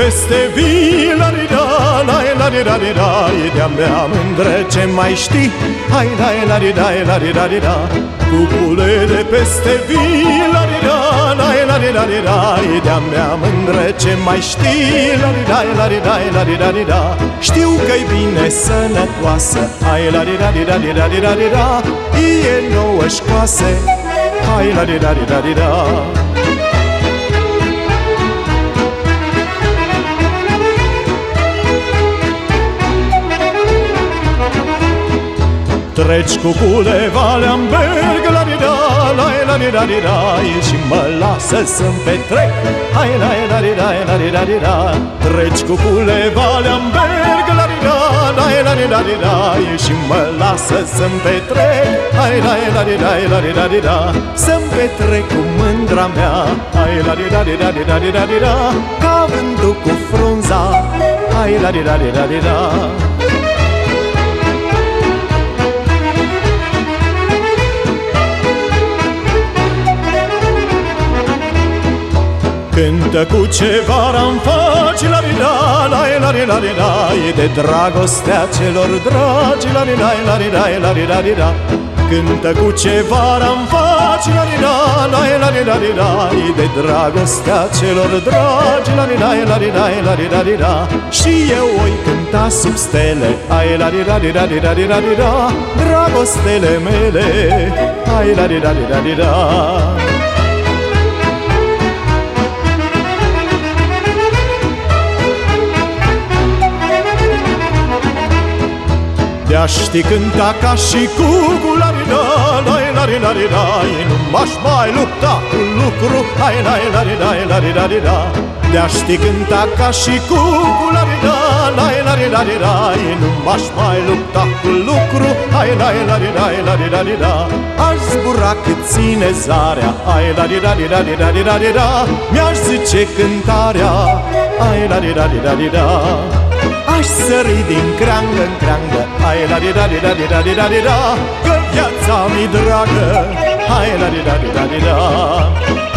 peste vii La ri da, la la ri da ri da E de-a mea mândră ce mai știi Hai la la ri da, la ri da ri da Cucule de peste vii La ri da, la la ri da ri da E de-a mea mândră ce mai știi La ri da, la ri da, la ri da ri da Știu că-i bine sănătoasă Hai la ri da ri da ri da ri da ri da E nouă școase Hai la ri da ri da ri da Treci cu cule valea în berg La di da, la la di da di da Și mă lasă să-mi petrec Hai la la di da, la di da di da Treci cu cule valea în berg La di da, la la di da di da Și mă lasă să-mi petrec Hai la la di da, la di da di da Să-mi petrec cu mândra mea Hai la di da di da di da di da di da Ca vântul cu frunza Hai la di da di da Cântă cu ce vara-mi faci La di da, la la di la di da E de dragostea celor dragi La di da, la di da, la di da di da Cântă cu ce vara-mi faci La di da, la la di da di da E de dragostea celor dragi La di da, la di da, la di da di da Și eu oi cânta sub stele Ai la di da di da di da di da di da Dragostele mele Ai la di da di da di da Te-aș ști cânta ca și cucu la ri da, la la ri la ri da Nu m-aș mai lupta cu lucru, hai la la ri da, la ri da ri da Te-aș ști cânta ca și cucu la ri da, la la ri la ri da Nu m-aș mai lupta cu lucru, hai la la ri da, la ri da ri da Aș zbura cât ține zarea, hai la ri da ri da ri da ri da ri da Mi-aș zice cântarea, hai la ri da ri da ri da Aș sări din creangă în creangă. Hai la di da di da di da di da di da Că viața mi dragă. Hai la di da di da di da